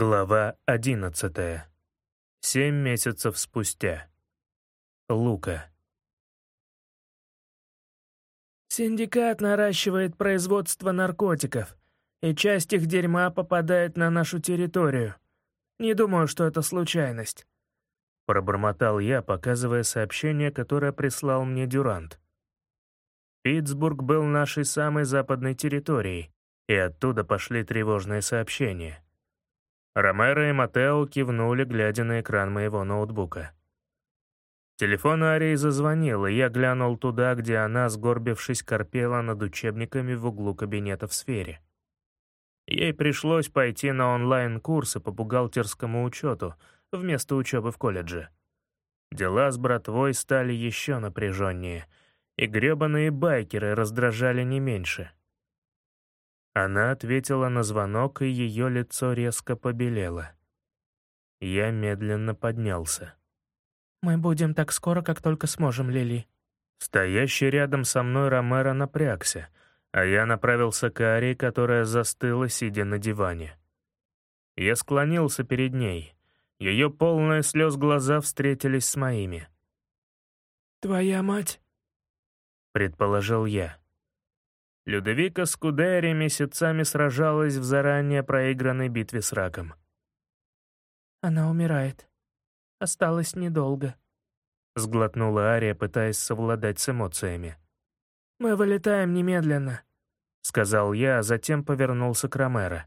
Глава одиннадцатая. Семь месяцев спустя. Лука. Синдикат наращивает производство наркотиков, и часть их дерьма попадает на нашу территорию. Не думаю, что это случайность. Пробормотал я, показывая сообщение, которое прислал мне Дюрант. Питтсбург был нашей самой западной территорией, и оттуда пошли тревожные сообщения. Ромеро и Матео кивнули, глядя на экран моего ноутбука. Телефон Арии зазвонил, и я глянул туда, где она, сгорбившись, корпела над учебниками в углу кабинета в сфере. Ей пришлось пойти на онлайн-курсы по бухгалтерскому учету вместо учебы в колледже. Дела с братвой стали еще напряженнее, и гребаные байкеры раздражали не меньше — она ответила на звонок, и ее лицо резко побелело. Я медленно поднялся. «Мы будем так скоро, как только сможем, Лили». Стоящий рядом со мной Ромеро напрягся, а я направился к Ари, которая застыла, сидя на диване. Я склонился перед ней. Ее полные слез глаза встретились с моими. «Твоя мать?» — предположил я. Людовика Скудери месяцами сражалась в заранее проигранной битве с раком. «Она умирает. Осталось недолго», — сглотнула Ария, пытаясь совладать с эмоциями. «Мы вылетаем немедленно», — сказал я, а затем повернулся к Ромеро.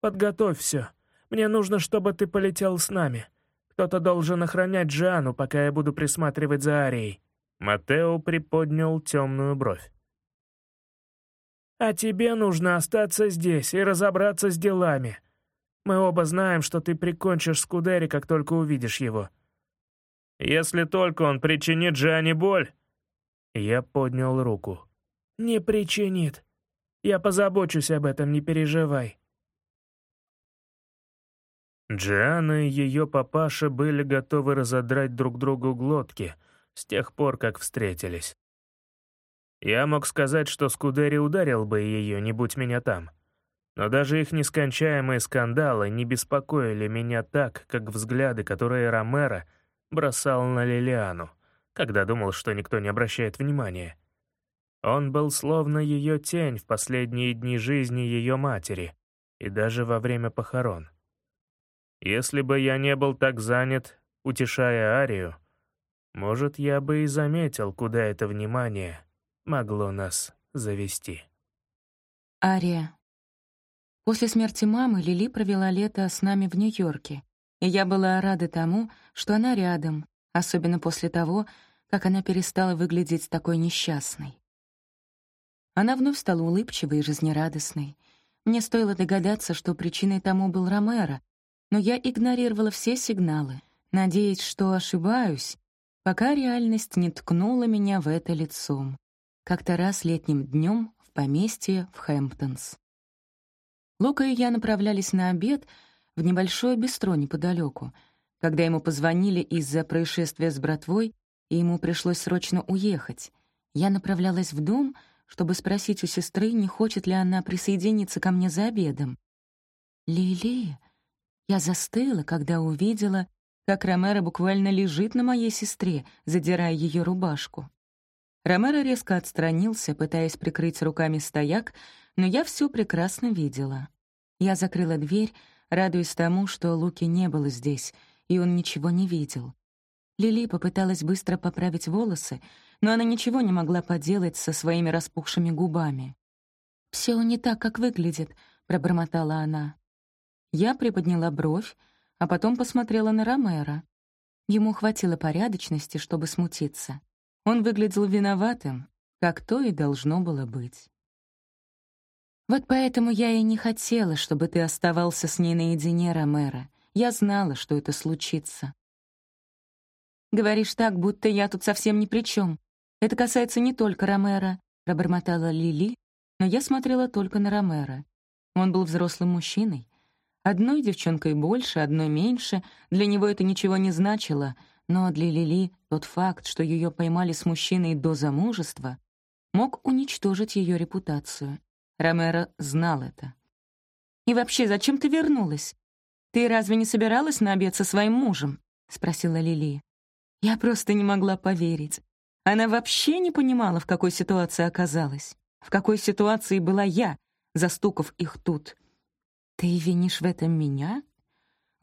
«Подготовь все. Мне нужно, чтобы ты полетел с нами. Кто-то должен охранять Джану, пока я буду присматривать за Арией». Матео приподнял темную бровь. А тебе нужно остаться здесь и разобраться с делами. Мы оба знаем, что ты прикончишь Скудери, как только увидишь его». «Если только он причинит Джиане боль...» Я поднял руку. «Не причинит. Я позабочусь об этом, не переживай». Джиана и ее папаша были готовы разодрать друг другу глотки с тех пор, как встретились. Я мог сказать, что Скудери ударил бы ее, не будь меня там. Но даже их нескончаемые скандалы не беспокоили меня так, как взгляды, которые Ромеро бросал на Лилиану, когда думал, что никто не обращает внимания. Он был словно ее тень в последние дни жизни ее матери и даже во время похорон. Если бы я не был так занят, утешая Арию, может, я бы и заметил, куда это внимание могло нас завести. Ария. После смерти мамы Лили провела лето с нами в Нью-Йорке, и я была рада тому, что она рядом, особенно после того, как она перестала выглядеть такой несчастной. Она вновь стала улыбчивой и жизнерадостной. Мне стоило догадаться, что причиной тому был Ромеро, но я игнорировала все сигналы, надеясь, что ошибаюсь, пока реальность не ткнула меня в это лицом как-то раз летним днем в поместье в Хэмптонс. Лука и я направлялись на обед в небольшое бистро неподалеку, когда ему позвонили из-за происшествия с братвой, и ему пришлось срочно уехать. Я направлялась в дом, чтобы спросить у сестры, не хочет ли она присоединиться ко мне за обедом. «Лили!» Я застыла, когда увидела, как Ромеро буквально лежит на моей сестре, задирая ее рубашку. Ромеро резко отстранился, пытаясь прикрыть руками стояк, но я все прекрасно видела. Я закрыла дверь, радуясь тому, что Луки не было здесь, и он ничего не видел. Лили попыталась быстро поправить волосы, но она ничего не могла поделать со своими распухшими губами. «Все не так, как выглядит», — пробормотала она. Я приподняла бровь, а потом посмотрела на Ромеро. Ему хватило порядочности, чтобы смутиться. Он выглядел виноватым, как то и должно было быть. Вот поэтому я и не хотела, чтобы ты оставался с ней наедине, Ромеро. Я знала, что это случится. Говоришь так, будто я тут совсем ни при чем. Это касается не только Ромеро, пробормотала Лили, но я смотрела только на Ромеро. Он был взрослым мужчиной. Одной девчонкой больше, одной меньше, для него это ничего не значило — но для Лили тот факт, что ее поймали с мужчиной до замужества, мог уничтожить ее репутацию. Ромеро знал это. «И вообще, зачем ты вернулась? «Ты разве не собиралась на обед со своим мужем?» — спросила Лили. Я просто не могла поверить. Она вообще не понимала, в какой ситуации оказалась. В какой ситуации была я, застукав их тут. «Ты винишь в этом меня?»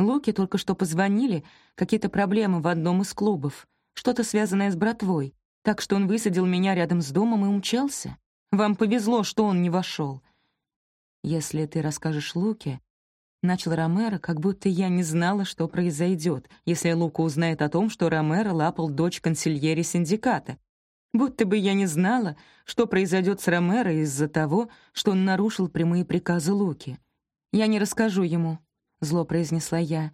Луки только что позвонили, какие-то проблемы в одном из клубов, что-то связанное с братвой, так что он высадил меня рядом с домом и умчался. Вам повезло, что он не вошел. Если ты расскажешь Луке, Начал Ромеро, как будто я не знала, что произойдет, если Лука узнает о том, что Ромеро лапал дочь консильери синдиката. Будто бы я не знала, что произойдет с Ромеро из-за того, что он нарушил прямые приказы Луки. «Я не расскажу ему», — зло произнесла я.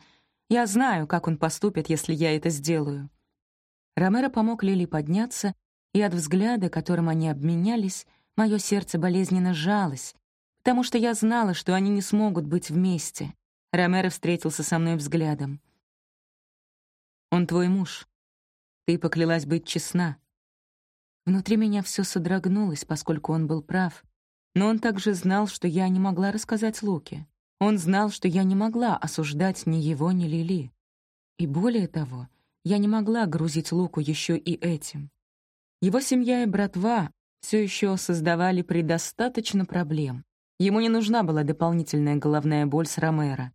«Я знаю, как он поступит, если я это сделаю». Ромеро помог Лили подняться, и от взгляда, которым они обменялись, мое сердце болезненно сжалось, потому что я знала, что они не смогут быть вместе. Ромеро встретился со мной взглядом. «Он твой муж. Ты поклялась быть честна». Внутри меня все содрогнулось, поскольку он был прав. Но он также знал, что я не могла рассказать Луке. Он знал, что я не могла осуждать ни его, ни Лили. И более того, я не могла грузить Луку еще и этим. Его семья и братва все еще создавали предостаточно проблем. Ему не нужна была дополнительная головная боль с Ромеро.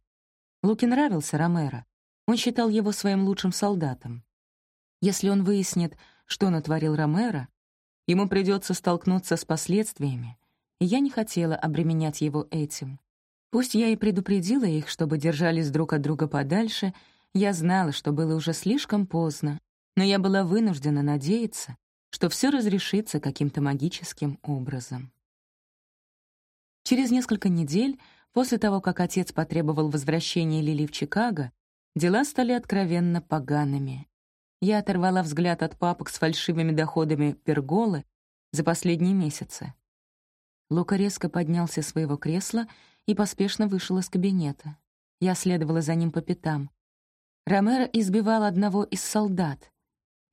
Луке нравился Ромеро. Он считал его своим лучшим солдатом. Если он выяснит, что натворил Ромеро, ему придется столкнуться с последствиями, и я не хотела обременять его этим. Пусть я и предупредила их, чтобы держались друг от друга подальше, я знала, что было уже слишком поздно, но я была вынуждена надеяться, что все разрешится каким-то магическим образом. Через несколько недель, после того, как отец потребовал возвращения Лили в Чикаго, дела стали откровенно погаными. Я оторвала взгляд от папок с фальшивыми доходами перголы за последние месяцы. Лука резко поднялся с своего кресла и поспешно вышел из кабинета. Я следовала за ним по пятам. Ромеро избивал одного из солдат.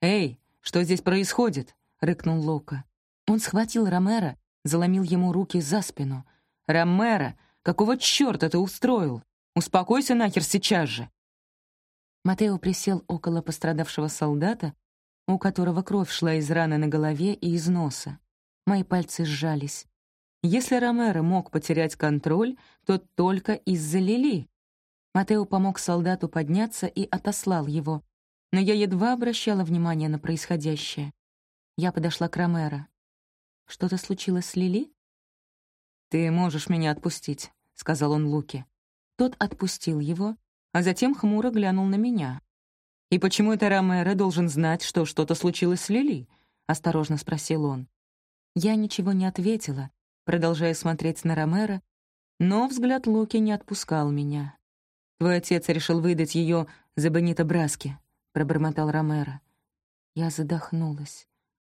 «Эй, что здесь происходит?» — рыкнул Лука. Он схватил Ромеро, заломил ему руки за спину — «Ромеро, какого чёрта ты устроил? Успокойся нахер сейчас же!» Матео присел около пострадавшего солдата, у которого кровь шла из раны на голове и из носа. Мои пальцы сжались. Если Ромеро мог потерять контроль, то только из-за Лили. Матео помог солдату подняться и отослал его, но я едва обращала внимание на происходящее. Я подошла к Ромеро. «Что-то случилось с Лили?» «Ты можешь меня отпустить», — сказал он Луке. Тот отпустил его, а затем хмуро глянул на меня. «И почему это Ромеро должен знать, что что-то случилось с Лили?» — осторожно спросил он. Я ничего не ответила, продолжая смотреть на Ромеро, но взгляд Луки не отпускал меня. «Твой отец решил выдать ее за Бенита Браски», — пробормотал Ромеро. Я задохнулась.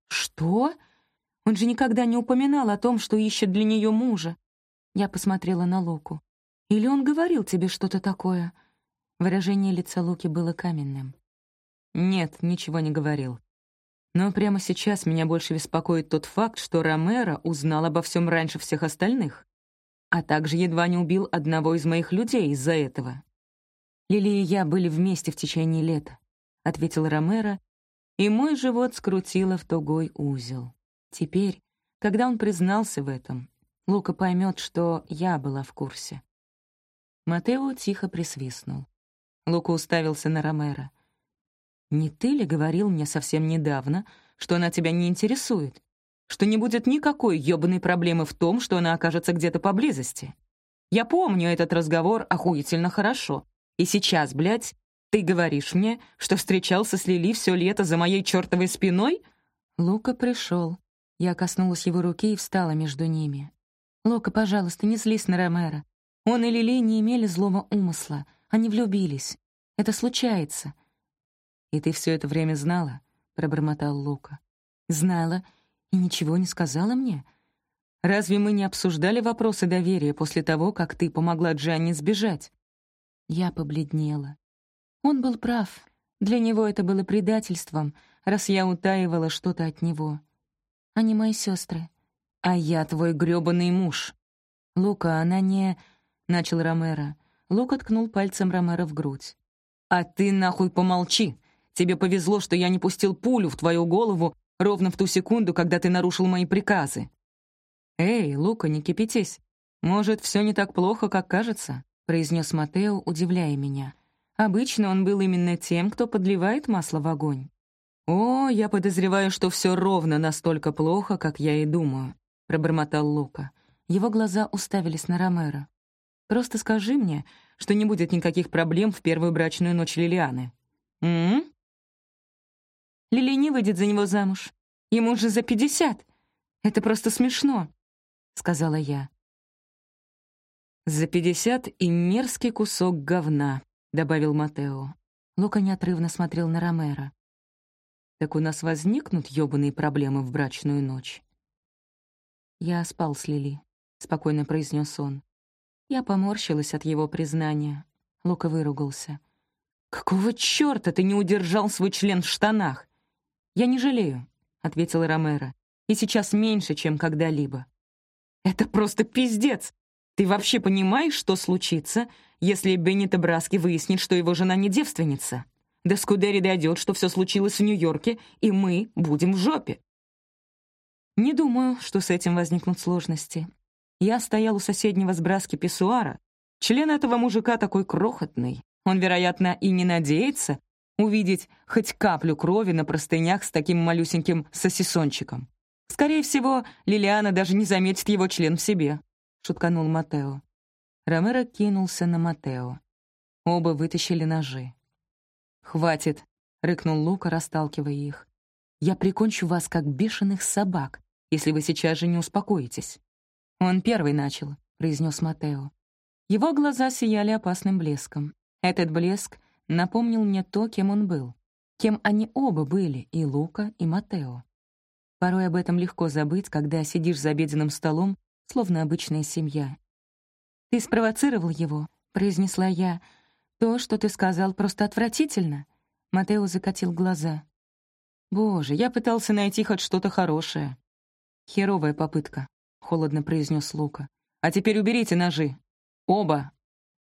«Что?» Он же никогда не упоминал о том, что ищет для нее мужа. Я посмотрела на Луку. «Или он говорил тебе что-то такое?» Выражение лица Луки было каменным. «Нет, ничего не говорил. Но прямо сейчас меня больше беспокоит тот факт, что Ромеро узнал обо всем раньше всех остальных, а также едва не убил одного из моих людей из-за этого. Лили и я были вместе в течение лета», — ответил Ромеро, и мой живот скрутило в тугой узел. Теперь, когда он признался в этом, Лука поймет, что я была в курсе. Матео тихо присвистнул. Лука уставился на Ромеро. «Не ты ли говорил мне совсем недавно, что она тебя не интересует? Что не будет никакой ёбаной проблемы в том, что она окажется где-то поблизости? Я помню этот разговор охуительно хорошо. И сейчас, блядь, ты говоришь мне, что встречался с Лили все лето за моей чертовой спиной?» Лука пришел. Я коснулась его руки и встала между ними. «Лока, пожалуйста, не злись на Ромеро. Он и Лили не имели злого умысла. Они влюбились. Это случается». «И ты все это время знала?» — пробормотал Лука. «Знала и ничего не сказала мне. Разве мы не обсуждали вопросы доверия после того, как ты помогла Джанни сбежать?» Я побледнела. Он был прав. Для него это было предательством, раз я утаивала что-то от него. Они мои сестры. А я твой грёбаный муж. Лука, она не... Начал Ромеро. Лука ткнул пальцем Ромеро в грудь. «А ты нахуй помолчи! Тебе повезло, что я не пустил пулю в твою голову ровно в ту секунду, когда ты нарушил мои приказы». «Эй, Лука, не кипятись. Может, все не так плохо, как кажется?» — произнес Матео, удивляя меня. Обычно он был именно тем, кто подливает масло в огонь. «О, я подозреваю, что все ровно настолько плохо, как я и думаю», — пробормотал Лука. Его глаза уставились на Ромеро. «Просто скажи мне, что не будет никаких проблем в первую брачную ночь Лилианы». «М?», Лили не выйдет за него замуж. Ему же за пятьдесят. Это просто смешно», — сказала я. «За пятьдесят и мерзкий кусок говна», — добавил Матео. Лука неотрывно смотрел на Ромеро. «Так у нас возникнут ёбаные проблемы в брачную ночь?» «Я спал с Лили», — спокойно произнес он. Я поморщилась от его признания. Лука выругался. «Какого чёрта ты не удержал свой член в штанах?» «Я не жалею», — ответил Ромеро. «И сейчас меньше, чем когда-либо». «Это просто пиздец! Ты вообще понимаешь, что случится, если Беннито Браски выяснит, что его жена не девственница? До Скудери дойдет, что все случилось в Нью-Йорке, и мы будем в жопе». «Не думаю, что с этим возникнут сложности. Я стоял у соседнего с Браски писсуара. Член этого мужика такой крохотный. Он, вероятно, и не надеется увидеть хоть каплю крови на простынях с таким малюсеньким сосисончиком. Скорее всего, Лилиана даже не заметит его член в себе», — шутканул Матео. Ромеро кинулся на Матео. Оба вытащили ножи. «Хватит», — рыкнул Лука, расталкивая их. «Я прикончу вас, как бешеных собак, если вы сейчас же не успокоитесь». «Он первый начал», — произнес Матео. Его глаза сияли опасным блеском. Этот блеск напомнил мне то, кем он был. Кем они оба были, и Лука, и Матео. Порой об этом легко забыть, когда сидишь за обеденным столом, словно обычная семья. «Ты спровоцировал его», — произнесла я. «То, что ты сказал, просто отвратительно». Матео закатил глаза. «Боже, я пытался найти хоть что-то хорошее». «Херовая попытка», — холодно произнес Лука. «А теперь уберите ножи. Оба!»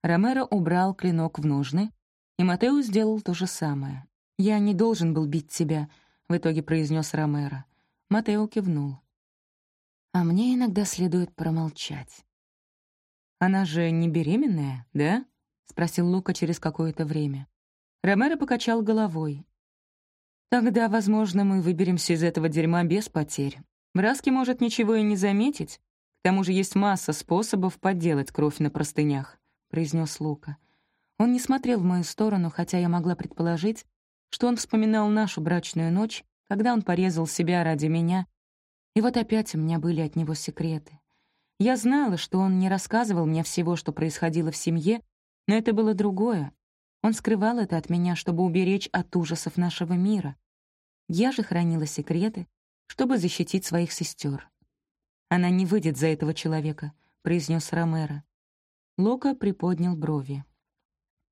Ромеро убрал клинок в ножны, и Матео сделал то же самое. «Я не должен был бить тебя», — в итоге произнес Ромеро. Матео кивнул. «А мне иногда следует промолчать». «Она же не беременная, да?» — спросил Лука через какое-то время. Ромеро покачал головой. «Тогда, возможно, мы выберемся из этого дерьма без потерь. Браски может ничего и не заметить. К тому же есть масса способов подделать кровь на простынях», — произнес Лука. Он не смотрел в мою сторону, хотя я могла предположить, что он вспоминал нашу брачную ночь, когда он порезал себя ради меня. И вот опять у меня были от него секреты. Я знала, что он не рассказывал мне всего, что происходило в семье, но это было другое. Он скрывал это от меня, чтобы уберечь от ужасов нашего мира. Я же хранила секреты, чтобы защитить своих сестер. «Она не выйдет за этого человека», — произнес Ромеро. Лока приподнял брови.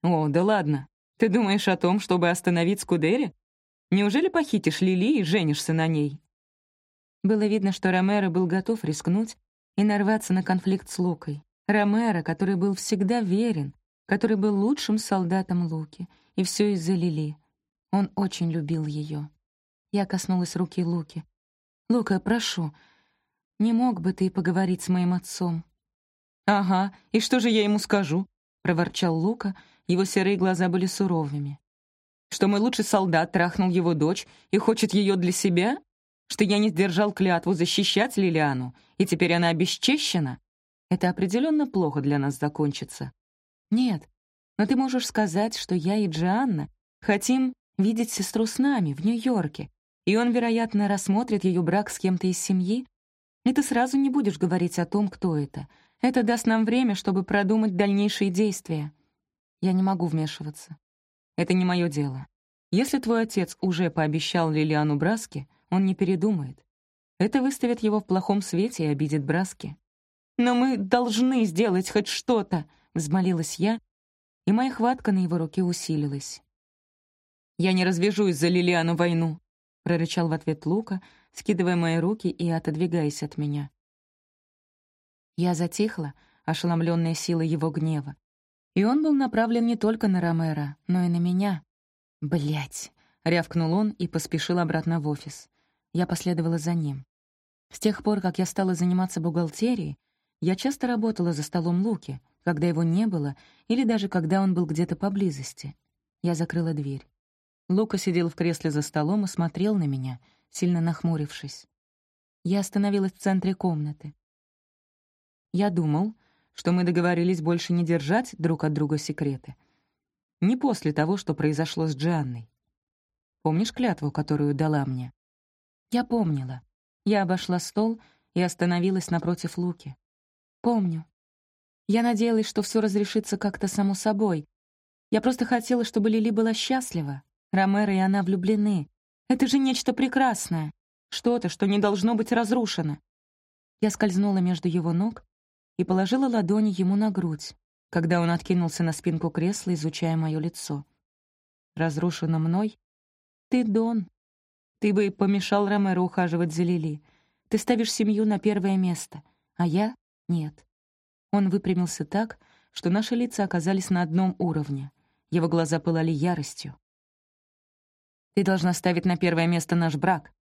«О, да ладно. Ты думаешь о том, чтобы остановить Скудери? Неужели похитишь Лили и женишься на ней?» Было видно, что Ромеро был готов рискнуть и нарваться на конфликт с Лукой. Ромеро, который был всегда верен, который был лучшим солдатом Луки, и все из-за Лили. Он очень любил ее. Я коснулась руки Луки. «Лука, прошу, не мог бы ты поговорить с моим отцом?» «Ага, и что же я ему скажу?» — проворчал Лука, его серые глаза были суровыми. «Что мой лучший солдат трахнул его дочь и хочет ее для себя? Что я не сдержал клятву защищать Лилиану, и теперь она обесчещена? Это определенно плохо для нас закончится». «Нет, но ты можешь сказать, что я и Джианна хотим видеть сестру с нами в Нью-Йорке, и он, вероятно, рассмотрит ее брак с кем-то из семьи, и ты сразу не будешь говорить о том, кто это. Это даст нам время, чтобы продумать дальнейшие действия. Я не могу вмешиваться. Это не мое дело. Если твой отец уже пообещал Лилиану Браски, он не передумает. Это выставит его в плохом свете и обидит Браски. «Но мы должны сделать хоть что-то!» — взмолилась я, и моя хватка на его руке усилилась. «Я не развяжу из-за Лилиану войну», — прорычал в ответ Лука, скидывая мои руки и отодвигаясь от меня. Я затихла, ошеломленная силой его гнева. И он был направлен не только на Ромера, но и на меня. Блять! рявкнул он и поспешил обратно в офис. Я последовала за ним. С тех пор, как я стала заниматься бухгалтерией, я часто работала за столом Луки, когда его не было или даже когда он был где-то поблизости. Я закрыла дверь. Лука сидел в кресле за столом и смотрел на меня, сильно нахмурившись. Я остановилась в центре комнаты. Я думал, что мы договорились больше не держать друг от друга секреты. Не после того, что произошло с Джанной. Помнишь клятву, которую дала мне? Я помнила. Я обошла стол и остановилась напротив Луки. Помню. Я надеялась, что все разрешится как-то само собой. Я просто хотела, чтобы Лили была счастлива. Ромеро и она влюблены. Это же нечто прекрасное. Что-то, что не должно быть разрушено. Я скользнула между его ног и положила ладони ему на грудь, когда он откинулся на спинку кресла, изучая мое лицо. Разрушено мной? Ты Дон. Ты бы помешал Ромеро ухаживать за Лили. Ты ставишь семью на первое место, а я нет. Он выпрямился так, что наши лица оказались на одном уровне. Его глаза пылали яростью. «Ты должна ставить на первое место наш брак.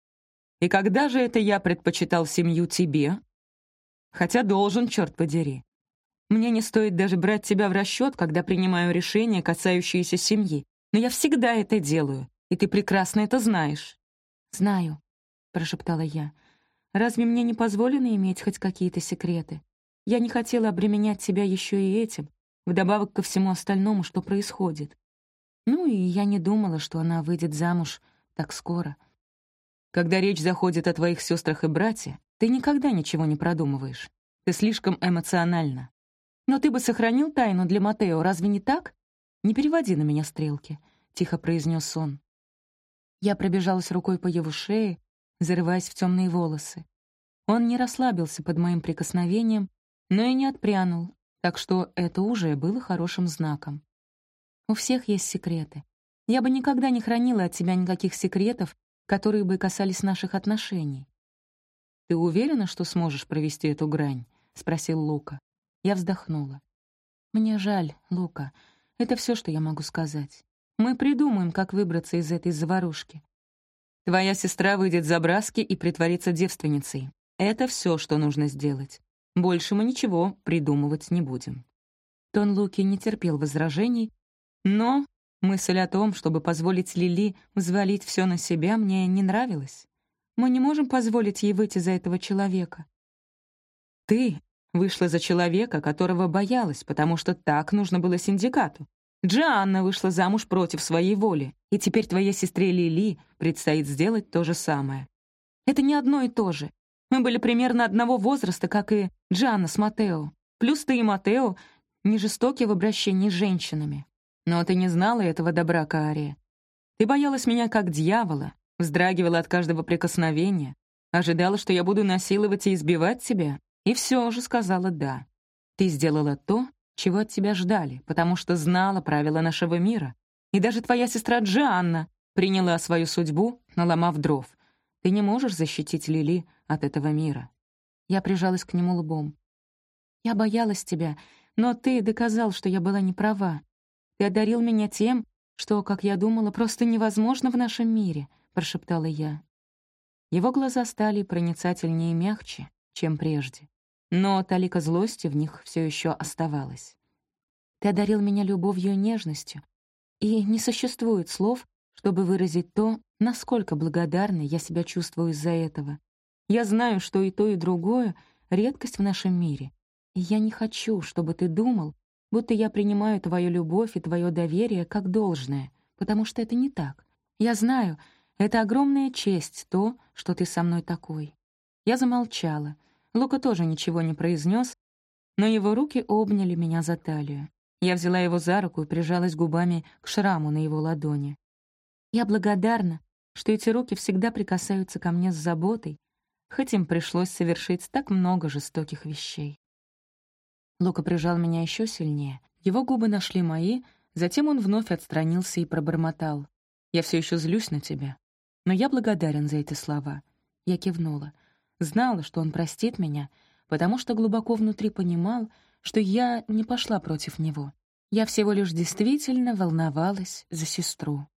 И когда же это я предпочитал семью тебе? Хотя должен, черт подери. Мне не стоит даже брать тебя в расчет, когда принимаю решения, касающиеся семьи. Но я всегда это делаю, и ты прекрасно это знаешь». «Знаю», — прошептала я. «Разве мне не позволено иметь хоть какие-то секреты? Я не хотела обременять тебя еще и этим, вдобавок ко всему остальному, что происходит. Ну и я не думала, что она выйдет замуж так скоро. Когда речь заходит о твоих сестрах и брате, ты никогда ничего не продумываешь. Ты слишком эмоциональна. Но ты бы сохранил тайну для Матео, разве не так? Не переводи на меня стрелки, — тихо произнес он. Я пробежалась рукой по его шее, зарываясь в темные волосы. Он не расслабился под моим прикосновением, но и не отпрянул, так что это уже было хорошим знаком. У всех есть секреты. Я бы никогда не хранила от тебя никаких секретов, которые бы касались наших отношений. «Ты уверена, что сможешь провести эту грань?» — спросил Лука. Я вздохнула. «Мне жаль, Лука. Это все, что я могу сказать. Мы придумаем, как выбраться из этой заварушки. Твоя сестра выйдет за браски и притворится девственницей. Это все, что нужно сделать. Больше мы ничего придумывать не будем». Тон Луки не терпел возражений, но мысль о том, чтобы позволить Лили взвалить все на себя, мне не нравилась. Мы не можем позволить ей выйти за этого человека. Ты вышла за человека, которого боялась, потому что так нужно было синдикату. Джианна вышла замуж против своей воли, и теперь твоей сестре Лили предстоит сделать то же самое. Это не одно и то же. Мы были примерно одного возраста, как и Джанна с Матео. Плюс ты и Матео не жестоки в обращении с женщинами. Но ты не знала этого добра, Каария. Ты боялась меня как дьявола, вздрагивала от каждого прикосновения, ожидала, что я буду насиловать и избивать тебя, и все же сказала «да». Ты сделала то, чего от тебя ждали, потому что знала правила нашего мира. И даже твоя сестра Джианна приняла свою судьбу, наломав дров. Ты не можешь защитить Лили от этого мира. Я прижалась к нему лбом. Я боялась тебя, но ты доказал, что я была не права. Ты одарил меня тем, что, как я думала, просто невозможно в нашем мире, прошептала я. Его глаза стали проницательнее и мягче, чем прежде. Но талика злости в них все еще оставалась. Ты одарил меня любовью и нежностью, и не существует слов, чтобы выразить то, насколько благодарной я себя чувствую из-за этого. Я знаю, что и то, и другое — редкость в нашем мире. И я не хочу, чтобы ты думал, будто я принимаю твою любовь и твое доверие как должное, потому что это не так. Я знаю, это огромная честь то, что ты со мной такой. Я замолчала. Лука тоже ничего не произнес, но его руки обняли меня за талию. Я взяла его за руку и прижалась губами к шраму на его ладони. Я благодарна, что эти руки всегда прикасаются ко мне с заботой, хоть им пришлось совершить так много жестоких вещей. Лука прижал меня еще сильнее. Его губы нашли мои, затем он вновь отстранился и пробормотал. «Я все еще злюсь на тебя. Но я благодарен за эти слова». Я кивнула. Знала, что он простит меня, потому что глубоко внутри понимал, что я не пошла против него. Я всего лишь действительно волновалась за сестру.